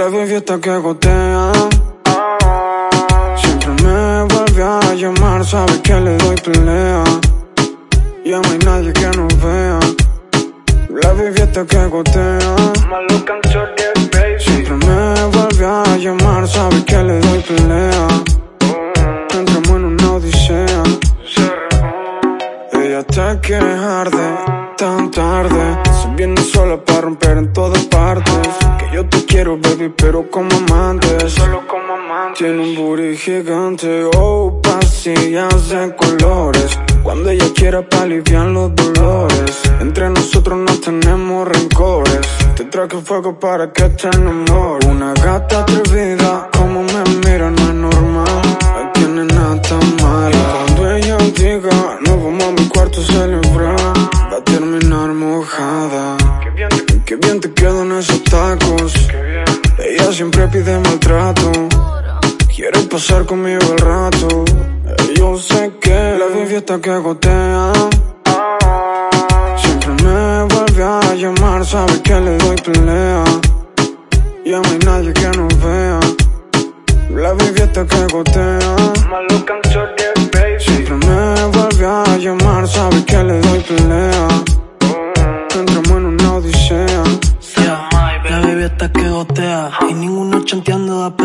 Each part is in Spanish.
La fiesta que gotea. Siempre me vuelve a llamar, sabe que le doy pelea. Ya no hay nadie que nos vea. La fiesta que gotea. Siempre me vuelve a llamar, sabe que le doy pelea. Entramos en una odisea. Ella te quiere arde, tan tarde. Se viene sola para romper en todas partes. Que yo te quiero, baby, pero como amante. Solo como amante. Tiene un booty gigante, oh, pasillas de colores. Cuando ella quiera para aliviar los dolores. Entre nosotros no tenemos rencores. Te traje fuego para que te enamores. Una gata atrevida, como me mira, no es normal. No tiene nada tan malo. Cuando ella diga, no vamos a mi cuarto a celebrar. A terminar mojada. Qué bien, te- Qué bien te quedan esos tacos. Ella siempre pide maltrato. Quiere pasar conmigo el rato. Eh, Yo sé que la fiesta que gotea. Siempre me vuelve a llamar, sabe que le doy pelea. Ya no hay nadie que nos vea. La fiesta que gotea. Siempre me vuelve a llamar, sabe que le doy pelea.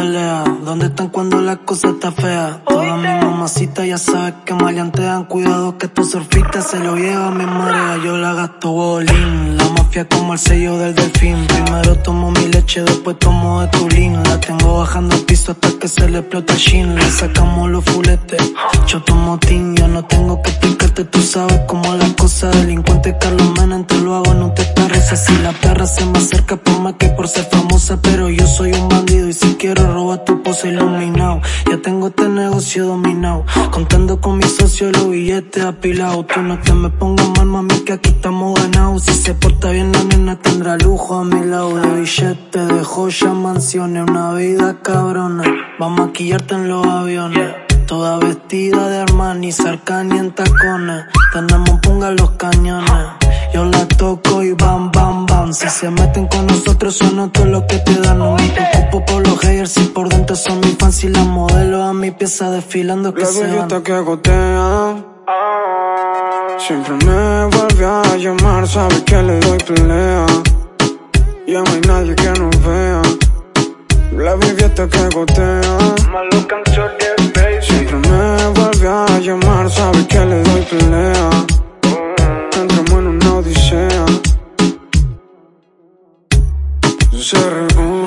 Pelea. ¿Dónde están cuando la cosa está fea? Todas mis mamacitas ya sabes que maleantean. Cuidado que estos surfistas se lo llevan mi marea. Yo la gasto bolín, la mafia como el sello del delfín. Primero tomo mi leche, después tomo de tulín. La tengo bajando al piso hasta que se le explota el shin. Le sacamos los fuletes. Yo tomo tin, yo no tengo que explicarte, tú sabes cómo la cosa. Delincuente Carlos Menem, te lo hago en un reza Si la perra se me acerca por más que por ser famosa, pero yo soy un bandido y si quiero robar tu pose iluminado. Ya tengo este negocio dominado, contando con mis socios los billetes apilados. Tú no te me pongas mal, mami, que aquí estamos ganados. Si se porta bien la nena tendrá lujo a mi lado. De billetes, de joya, mansiones, una vida cabrona. Va a maquillarte en los aviones. Toda vestida de Armani, Sarkani en tacones. Tenemos punga en los cañones. Yo la toco y bam, bam, bam. Si se meten con nosotros, son todo lo que te dan. No me preocupo por los haters, y por dentro son mis fans y las modelos a mi pieza desfilando que se van. que gotea. Siempre me vuelve a llamar, sabe que le doy pelea. Ya no hay nadie que nos vea. La bellota que gotea. observo